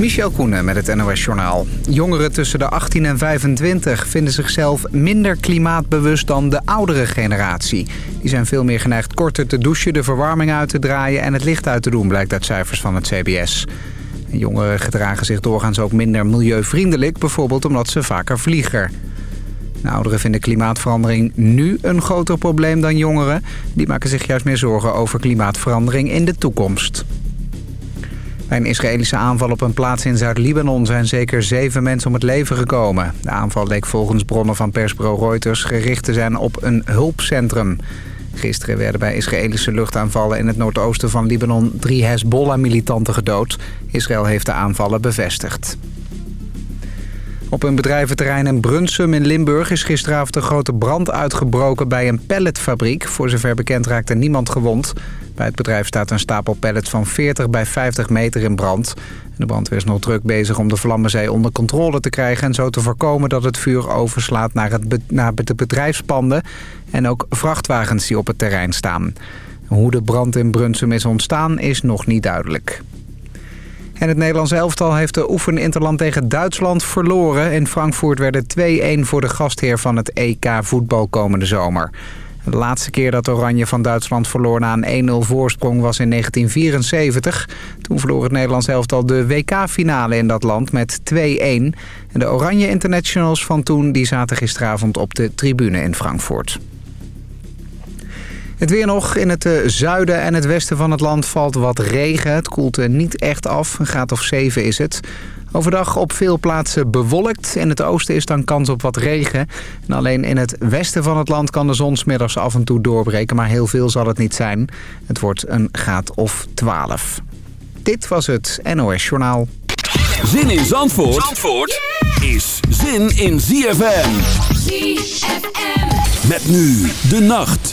Michel Koenen met het NOS-journaal. Jongeren tussen de 18 en 25 vinden zichzelf minder klimaatbewust dan de oudere generatie. Die zijn veel meer geneigd korter te douchen, de verwarming uit te draaien en het licht uit te doen, blijkt uit cijfers van het CBS. jongeren gedragen zich doorgaans ook minder milieuvriendelijk, bijvoorbeeld omdat ze vaker vliegen. De ouderen vinden klimaatverandering nu een groter probleem dan jongeren. Die maken zich juist meer zorgen over klimaatverandering in de toekomst. Bij een Israëlische aanval op een plaats in Zuid-Libanon zijn zeker zeven mensen om het leven gekomen. De aanval leek volgens bronnen van persbureau Reuters gericht te zijn op een hulpcentrum. Gisteren werden bij Israëlische luchtaanvallen in het noordoosten van Libanon drie Hezbollah-militanten gedood. Israël heeft de aanvallen bevestigd. Op een bedrijventerrein in Brunsum in Limburg is gisteravond een grote brand uitgebroken bij een palletfabriek. Voor zover bekend raakte niemand gewond. Bij het bedrijf staat een stapel pallets van 40 bij 50 meter in brand. De brandweer is nog druk bezig om de vlammenzee onder controle te krijgen... en zo te voorkomen dat het vuur overslaat naar, het naar de bedrijfspanden... en ook vrachtwagens die op het terrein staan. Hoe de brand in Brunsum is ontstaan is nog niet duidelijk. En het Nederlands elftal heeft de oefeninterland tegen Duitsland verloren. In Frankfurt werden 2-1 voor de gastheer van het EK voetbal komende zomer. De laatste keer dat Oranje van Duitsland verloor na een 1-0 voorsprong was in 1974. Toen verloor het Nederlands elftal de WK-finale in dat land met 2-1. En de Oranje Internationals van toen die zaten gisteravond op de tribune in Frankfurt. Het weer nog. In het eh, zuiden en het westen van het land valt wat regen. Het koelt er niet echt af. Een graad of 7 is het. Overdag op veel plaatsen bewolkt. In het oosten is dan kans op wat regen. En alleen in het westen van het land kan de zon smiddags af en toe doorbreken. Maar heel veel zal het niet zijn. Het wordt een graad of 12. Dit was het NOS Journaal. Zin in Zandvoort, Zandvoort is zin in ZFM. ZFM. Met nu de nacht.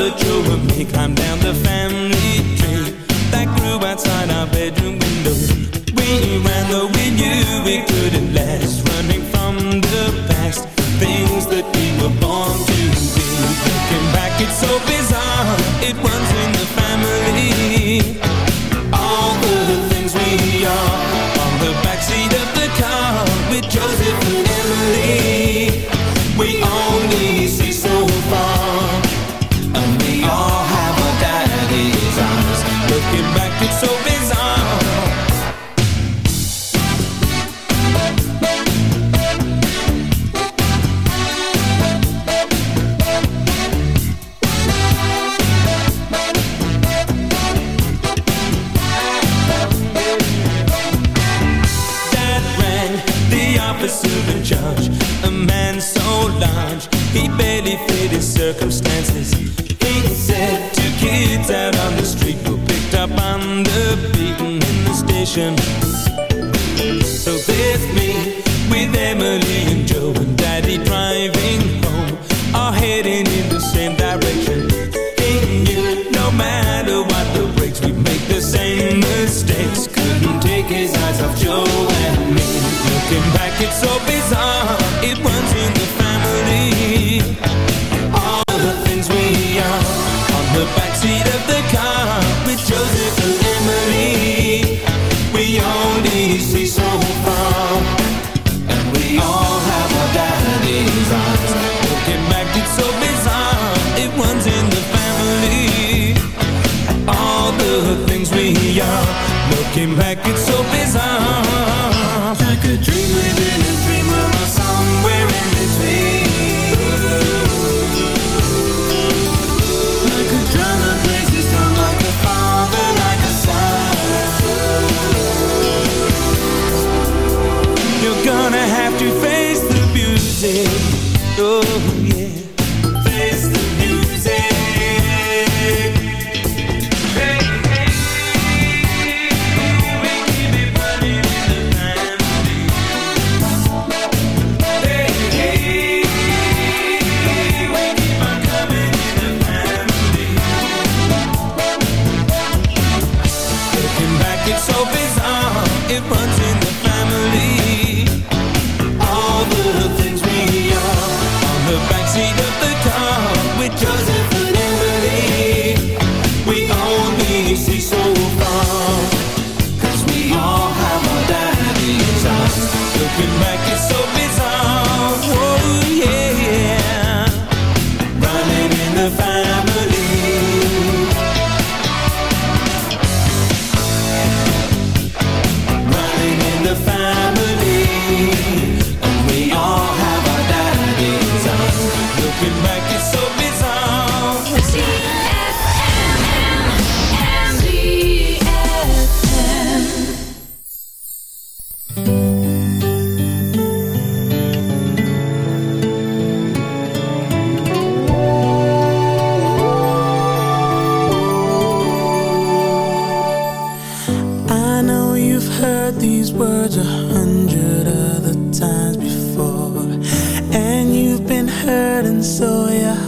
the joy of me climbed down the family tree that grew outside our bedroom window. We ran though we knew we couldn't last. sou pisão.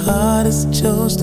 I'll give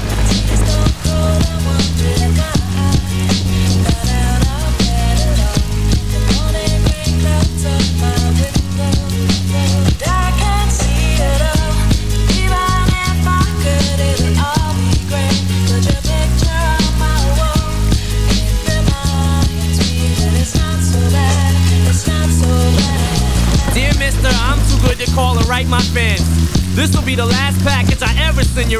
Call and write my fans. This will be the last package I ever send you.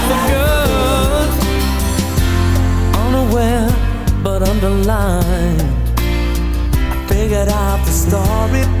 Unaware, but underlined. I figured out the story.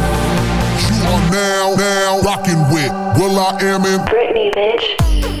Are now, now rocking with will.i.am in Britney, bitch.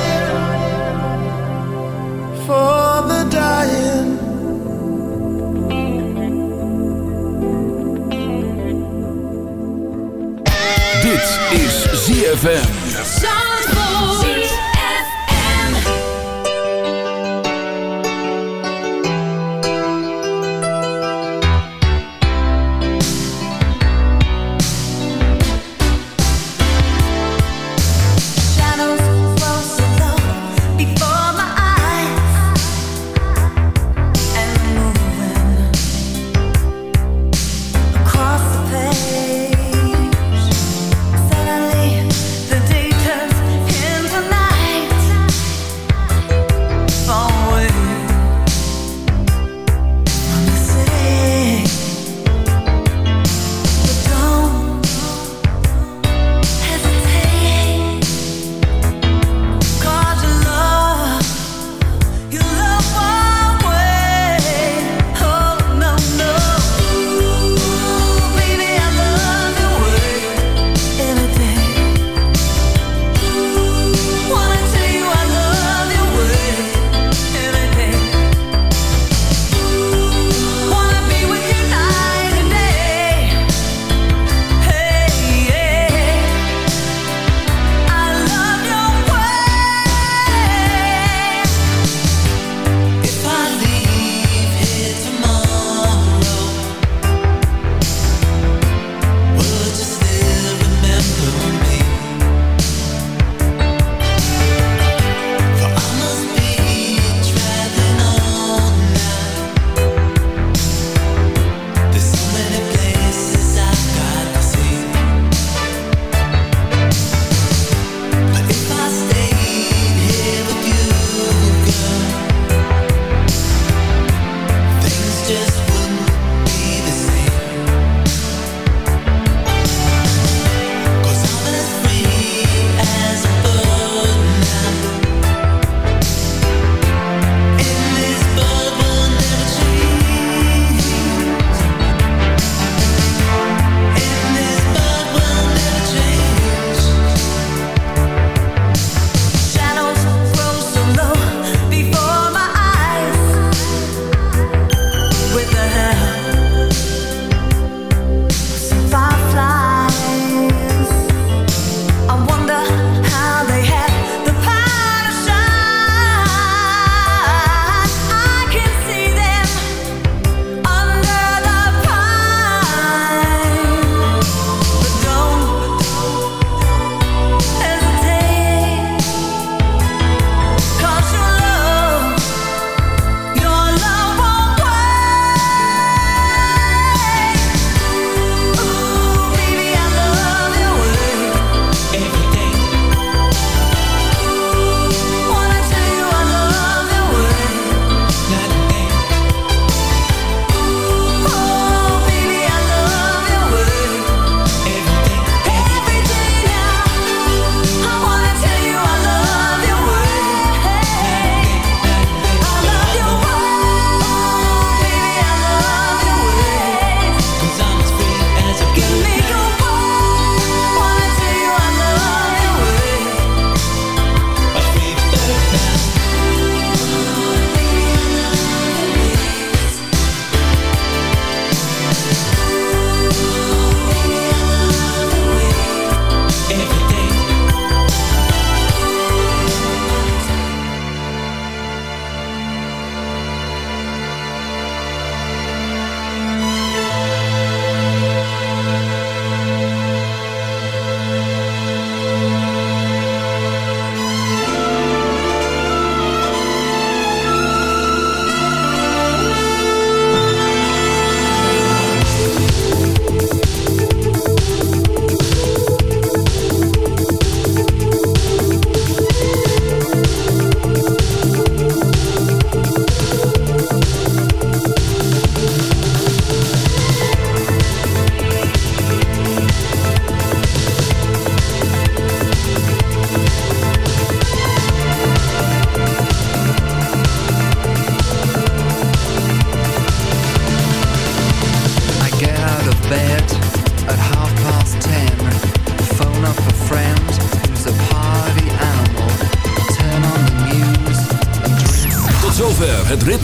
ZFM.